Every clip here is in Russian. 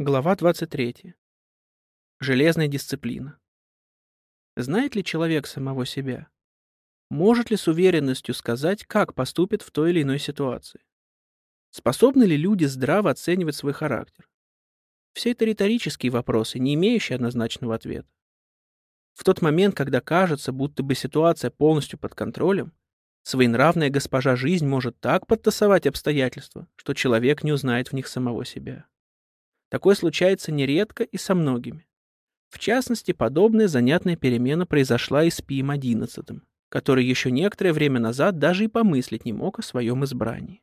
Глава 23. Железная дисциплина. Знает ли человек самого себя? Может ли с уверенностью сказать, как поступит в той или иной ситуации? Способны ли люди здраво оценивать свой характер? Все это риторические вопросы, не имеющие однозначного ответа. В тот момент, когда кажется, будто бы ситуация полностью под контролем, своенравная госпожа жизнь может так подтасовать обстоятельства, что человек не узнает в них самого себя. Такое случается нередко и со многими. В частности, подобная занятная перемена произошла и с Пием XI, который еще некоторое время назад даже и помыслить не мог о своем избрании.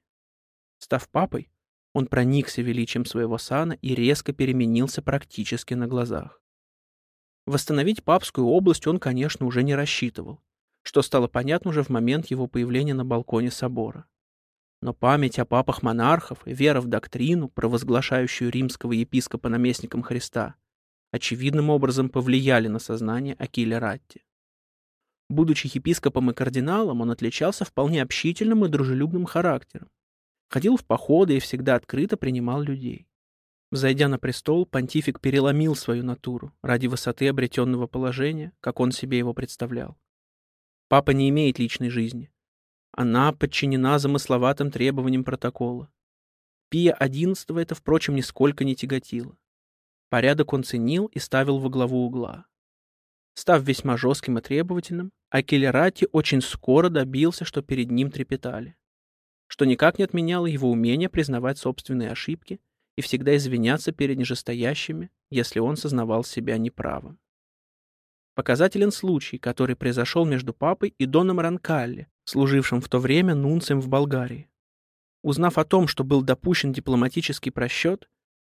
Став папой, он проникся величием своего сана и резко переменился практически на глазах. Восстановить папскую область он, конечно, уже не рассчитывал, что стало понятно уже в момент его появления на балконе собора. Но память о папах монархов и вера в доктрину, провозглашающую римского епископа наместником Христа, очевидным образом повлияли на сознание Акиля Ратти. Будучи епископом и кардиналом, он отличался вполне общительным и дружелюбным характером. Ходил в походы и всегда открыто принимал людей. Взойдя на престол, понтифик переломил свою натуру ради высоты обретенного положения, как он себе его представлял. Папа не имеет личной жизни. Она подчинена замысловатым требованиям протокола. Пия XI это, впрочем, нисколько не тяготило. Порядок он ценил и ставил во главу угла. Став весьма жестким и требовательным, Акелерати очень скоро добился, что перед ним трепетали. Что никак не отменяло его умение признавать собственные ошибки и всегда извиняться перед нижестоящими, если он сознавал себя неправым. Показателен случай, который произошел между папой и Доном Ранкалли, служившим в то время нунцием в Болгарии. Узнав о том, что был допущен дипломатический просчет,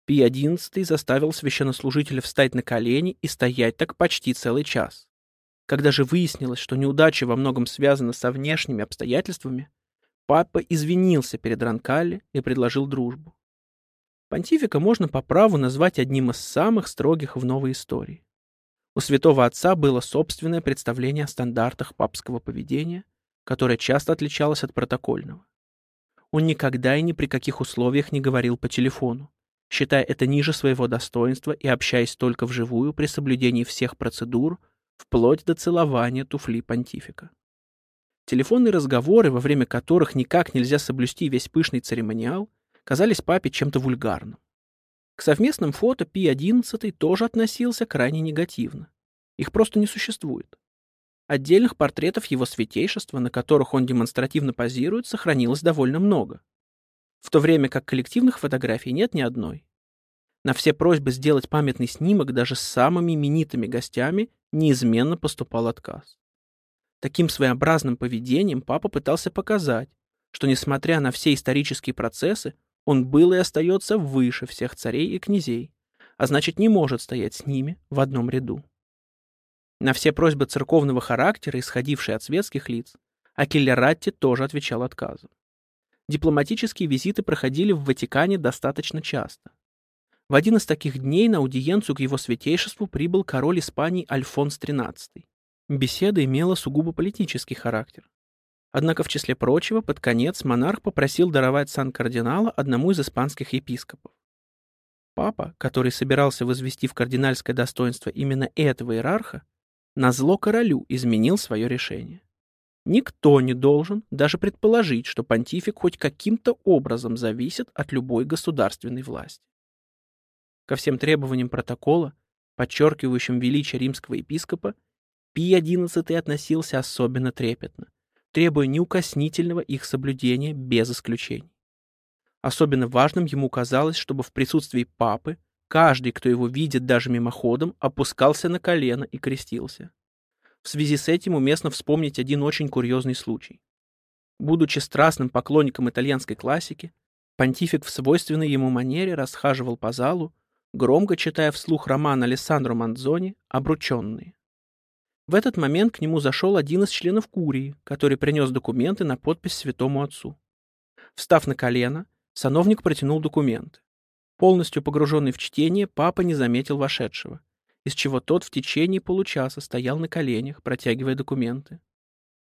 Пий XI заставил священнослужителя встать на колени и стоять так почти целый час. Когда же выяснилось, что неудача во многом связана со внешними обстоятельствами, папа извинился перед Ранкалли и предложил дружбу. Понтифика можно по праву назвать одним из самых строгих в новой истории. У святого отца было собственное представление о стандартах папского поведения, которое часто отличалось от протокольного. Он никогда и ни при каких условиях не говорил по телефону, считая это ниже своего достоинства и общаясь только вживую при соблюдении всех процедур, вплоть до целования туфли понтифика. Телефонные разговоры, во время которых никак нельзя соблюсти весь пышный церемониал, казались папе чем-то вульгарным. К совместным фото Пи XI тоже относился крайне негативно. Их просто не существует. Отдельных портретов его святейшества, на которых он демонстративно позирует, сохранилось довольно много. В то время как коллективных фотографий нет ни одной. На все просьбы сделать памятный снимок даже с самыми именитыми гостями неизменно поступал отказ. Таким своеобразным поведением папа пытался показать, что, несмотря на все исторические процессы, он был и остается выше всех царей и князей, а значит не может стоять с ними в одном ряду. На все просьбы церковного характера, исходившие от светских лиц, Акеллератти тоже отвечал отказом. Дипломатические визиты проходили в Ватикане достаточно часто. В один из таких дней на аудиенцию к его святейшеству прибыл король Испании Альфонс XIII. Беседа имела сугубо политический характер. Однако, в числе прочего, под конец монарх попросил даровать сан кардинала одному из испанских епископов. Папа, который собирался возвести в кардинальское достоинство именно этого иерарха, назло королю изменил свое решение. Никто не должен даже предположить, что понтифик хоть каким-то образом зависит от любой государственной власти. Ко всем требованиям протокола, подчеркивающим величие римского епископа, Пий XI относился особенно трепетно, требуя неукоснительного их соблюдения без исключений. Особенно важным ему казалось, чтобы в присутствии папы Каждый, кто его видит даже мимоходом, опускался на колено и крестился. В связи с этим уместно вспомнить один очень курьезный случай. Будучи страстным поклонником итальянской классики, понтифик в свойственной ему манере расхаживал по залу, громко читая вслух роман Алессандро Манзони «Обрученные». В этот момент к нему зашел один из членов Курии, который принес документы на подпись святому отцу. Встав на колено, сановник протянул документы. Полностью погруженный в чтение, папа не заметил вошедшего, из чего тот в течение получаса стоял на коленях, протягивая документы.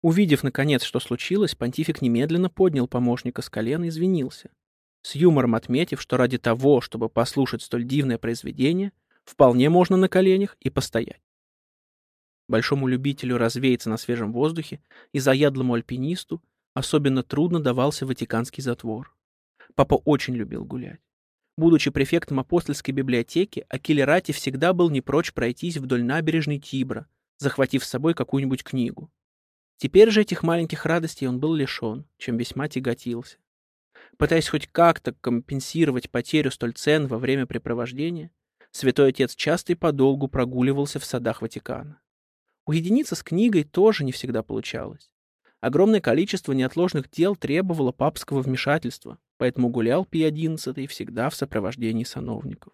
Увидев, наконец, что случилось, понтифик немедленно поднял помощника с колена и извинился. с юмором отметив, что ради того, чтобы послушать столь дивное произведение, вполне можно на коленях и постоять. Большому любителю развеяться на свежем воздухе и заядлому альпинисту особенно трудно давался Ватиканский затвор. Папа очень любил гулять. Будучи префектом апостольской библиотеки, Акилерати всегда был не прочь пройтись вдоль набережной Тибра, захватив с собой какую-нибудь книгу. Теперь же этих маленьких радостей он был лишен, чем весьма тяготился. Пытаясь хоть как-то компенсировать потерю столь ценного времяпрепровождения, святой отец часто и подолгу прогуливался в садах Ватикана. Уединиться с книгой тоже не всегда получалось. Огромное количество неотложных дел требовало папского вмешательства, поэтому гулял Пий XI всегда в сопровождении сановников.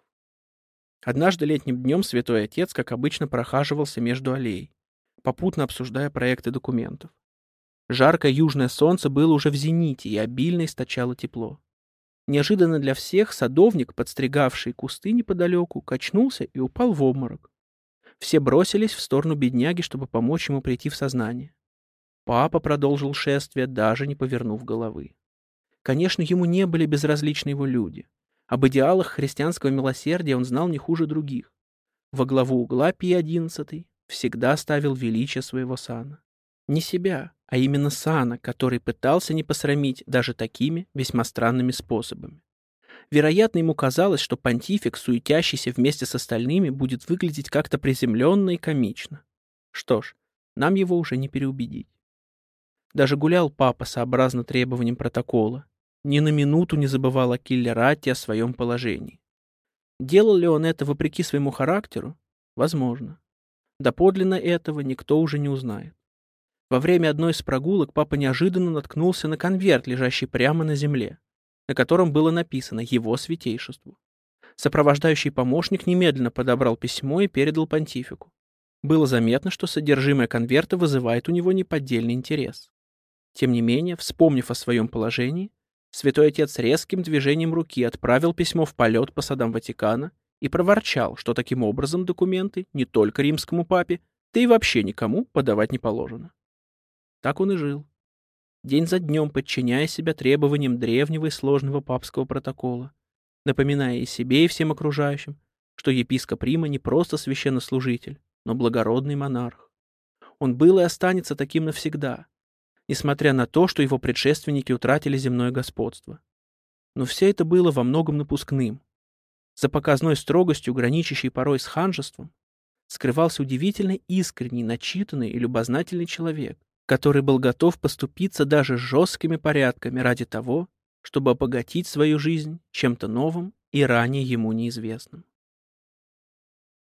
Однажды летним днем святой отец, как обычно, прохаживался между аллей, попутно обсуждая проекты документов. Жаркое южное солнце было уже в зените и обильно источало тепло. Неожиданно для всех садовник, подстригавший кусты неподалеку, качнулся и упал в обморок. Все бросились в сторону бедняги, чтобы помочь ему прийти в сознание. Папа продолжил шествие, даже не повернув головы. Конечно, ему не были безразличны его люди. Об идеалах христианского милосердия он знал не хуже других. Во главу угла Пий XI всегда ставил величие своего сана. Не себя, а именно сана, который пытался не посрамить даже такими весьма странными способами. Вероятно, ему казалось, что понтифик, суетящийся вместе с остальными, будет выглядеть как-то приземленно и комично. Что ж, нам его уже не переубедить. Даже гулял папа сообразно требованиям протокола. Ни на минуту не забывал о Киллерате о своем положении. Делал ли он это вопреки своему характеру? Возможно. Доподлинно этого никто уже не узнает. Во время одной из прогулок папа неожиданно наткнулся на конверт, лежащий прямо на земле на котором было написано «Его святейшеству». Сопровождающий помощник немедленно подобрал письмо и передал понтифику. Было заметно, что содержимое конверта вызывает у него неподдельный интерес. Тем не менее, вспомнив о своем положении, святой отец резким движением руки отправил письмо в полет по садам Ватикана и проворчал, что таким образом документы не только римскому папе, да и вообще никому подавать не положено. Так он и жил, день за днем подчиняя себя требованиям древнего и сложного папского протокола, напоминая и себе, и всем окружающим, что епископ Рима не просто священнослужитель, но благородный монарх. Он был и останется таким навсегда, несмотря на то, что его предшественники утратили земное господство. Но все это было во многом напускным. За показной строгостью, граничащей порой с ханжеством, скрывался удивительно искренний, начитанный и любознательный человек, который был готов поступиться даже жесткими порядками ради того, чтобы обогатить свою жизнь чем-то новым и ранее ему неизвестным.